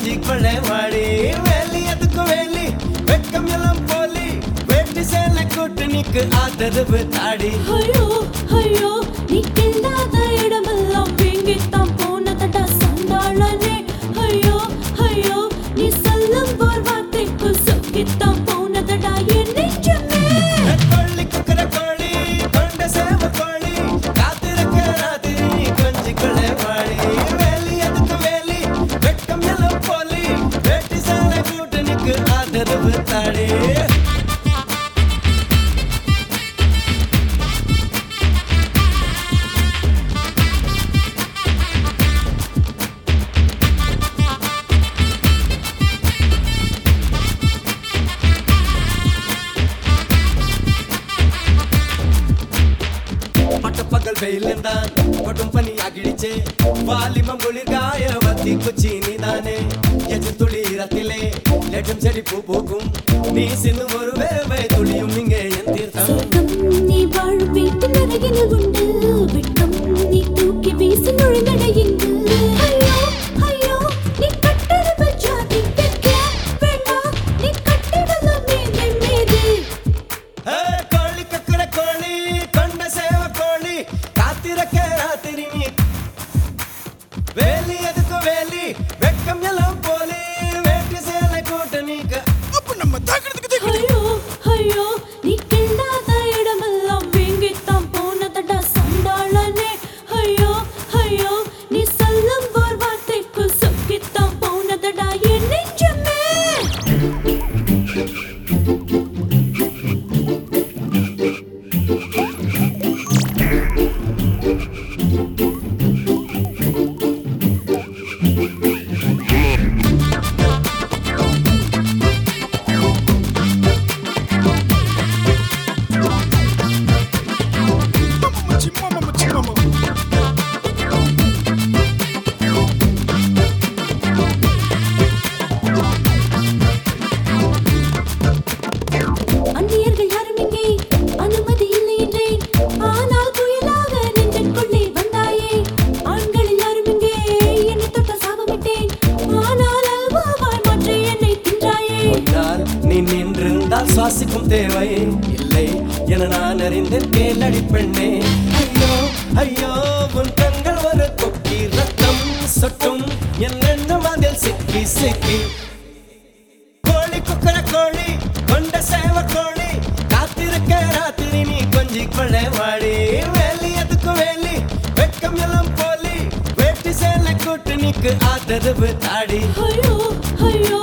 கொஞ்சி கொள்ளை வாடி. வேலி எதுக்கும் வேலி வெட்கம் எல்லாம் போலி. வேட்டி சேலை கூட்டணிக்கு ஆதரவு தாடி. ஐயோ ஐயோ நீ இடம் எல்லாம் வேங்கித்தான் கதவு தாழே தாடி பட்டப்பகல் தான் கொட்டும் பனி அகிடிச்சே. வாலிமம் குளிர்காய வத்தி குச்சி நீதானே. எதிர் துளி ரத்திலே லெட்டும் செடி பூ பூக்கும் நீ சின்னும் ஒரு வேவை துளியும் இங்கே என் தீர்த்தம் சொர்க்கம் நீ வாழும் வீட்டு நரகினில் உண்டு வாசிக்கும் தேவை இல்லை என நான் அறிந்தேன் கேளடி பெண்ணே. ஐயோ ஐயோ உன் கண்கள் ஒரு கொக்கி ரத்தம். சொட்டும் என் எண்ணம் அதில் சிக்கி சிக்கி. கோழி குக்கர கோழி கொண்ட சேவ கோழி. காத்திருக்க ராத்திரி நீ கொஞ்சி கொள்ளை வாடி வேலி அதுக்கு வேலி வெட்கம் எல்லாம் போலி. வேட்டி சேலை கூட்டணிக்கு ஆதரவு தாடி. ஐயோ ஐயோ